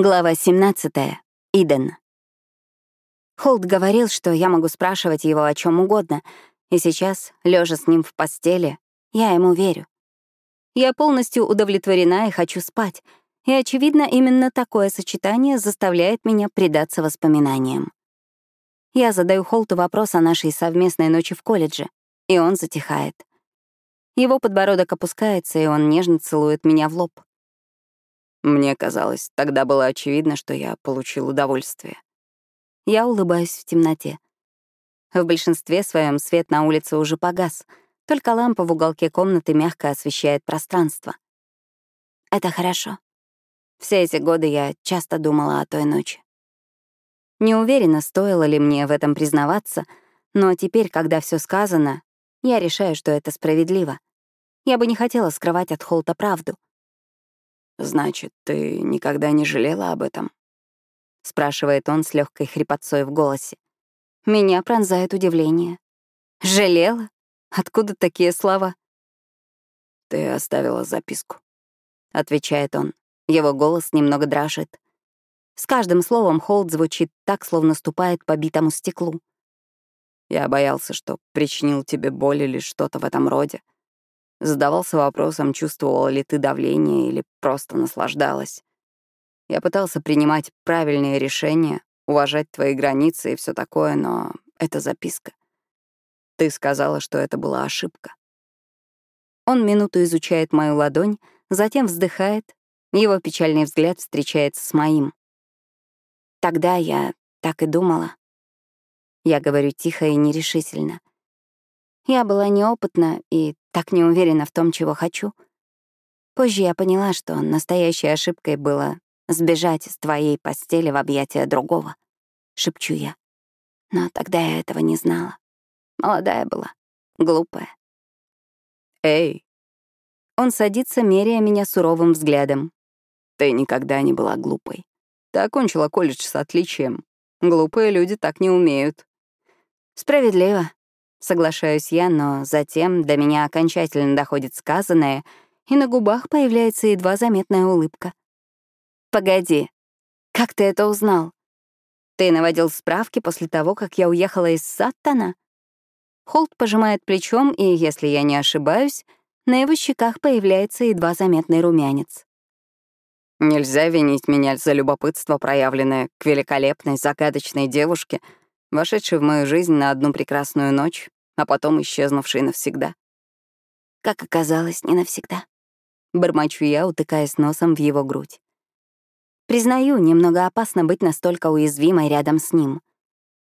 Глава 17. Иден. Холд говорил, что я могу спрашивать его о чем угодно, и сейчас, лежа с ним в постели, я ему верю. Я полностью удовлетворена и хочу спать, и, очевидно, именно такое сочетание заставляет меня предаться воспоминаниям. Я задаю Холту вопрос о нашей совместной ночи в колледже, и он затихает. Его подбородок опускается, и он нежно целует меня в лоб. Мне казалось, тогда было очевидно, что я получил удовольствие. Я улыбаюсь в темноте. В большинстве своем свет на улице уже погас, только лампа в уголке комнаты мягко освещает пространство. Это хорошо. Все эти годы я часто думала о той ночи. Не уверена, стоило ли мне в этом признаваться, но теперь, когда все сказано, я решаю, что это справедливо. Я бы не хотела скрывать от Холта правду — «Значит, ты никогда не жалела об этом?» — спрашивает он с легкой хрипотцой в голосе. Меня пронзает удивление. «Жалела? Откуда такие слова?» «Ты оставила записку», — отвечает он. Его голос немного дрожит. С каждым словом Холд звучит так, словно ступает по битому стеклу. «Я боялся, что причинил тебе боль или что-то в этом роде. Задавался вопросом, чувствовала ли ты давление или просто наслаждалась. Я пытался принимать правильные решения, уважать твои границы и все такое, но это записка. Ты сказала, что это была ошибка. Он минуту изучает мою ладонь, затем вздыхает, его печальный взгляд встречается с моим. Тогда я так и думала. Я говорю тихо и нерешительно. Я была неопытна и так не уверена в том, чего хочу. Позже я поняла, что настоящей ошибкой было сбежать с твоей постели в объятия другого, шепчу я. Но тогда я этого не знала. Молодая была, глупая. Эй. Он садится, меряя меня суровым взглядом. Ты никогда не была глупой. Ты окончила колледж с отличием. Глупые люди так не умеют. Справедливо. Соглашаюсь я, но затем до меня окончательно доходит сказанное, и на губах появляется едва заметная улыбка. «Погоди, как ты это узнал? Ты наводил справки после того, как я уехала из Саттона?» Холт пожимает плечом, и, если я не ошибаюсь, на его щеках появляется едва заметный румянец. Нельзя винить меня за любопытство, проявленное к великолепной, загадочной девушке — вошедший в мою жизнь на одну прекрасную ночь, а потом исчезнувший навсегда. Как оказалось, не навсегда. Бормочу я, утыкаясь носом в его грудь. Признаю, немного опасно быть настолько уязвимой рядом с ним.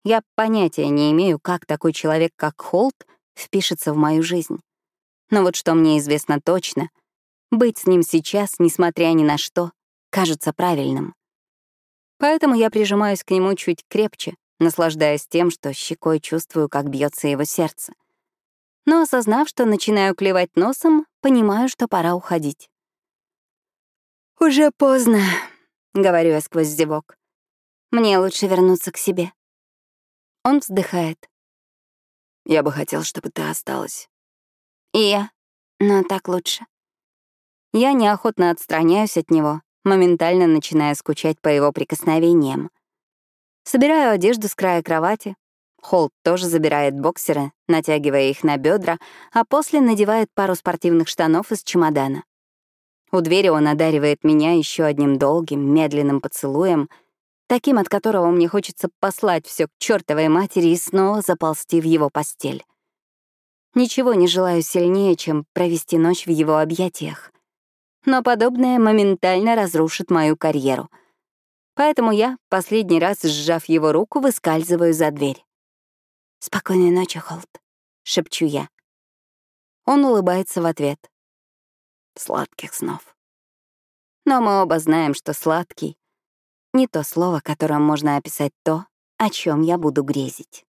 Я понятия не имею, как такой человек, как Холт, впишется в мою жизнь. Но вот что мне известно точно — быть с ним сейчас, несмотря ни на что, кажется правильным. Поэтому я прижимаюсь к нему чуть крепче, наслаждаясь тем, что щекой чувствую, как бьется его сердце. Но осознав, что начинаю клевать носом, понимаю, что пора уходить. «Уже поздно», — говорю я сквозь зевок. «Мне лучше вернуться к себе». Он вздыхает. «Я бы хотел, чтобы ты осталась». «И я, но так лучше». Я неохотно отстраняюсь от него, моментально начиная скучать по его прикосновениям. Собираю одежду с края кровати. Холт тоже забирает боксеры, натягивая их на бедра, а после надевает пару спортивных штанов из чемодана. У двери он одаривает меня еще одним долгим, медленным поцелуем, таким, от которого мне хочется послать все к чертовой матери и снова заползти в его постель. Ничего не желаю сильнее, чем провести ночь в его объятиях. Но подобное моментально разрушит мою карьеру — Поэтому я, последний раз сжав его руку, выскальзываю за дверь. «Спокойной ночи, Холт», — шепчу я. Он улыбается в ответ. «Сладких снов». Но мы оба знаем, что «сладкий» — не то слово, которым можно описать то, о чем я буду грезить.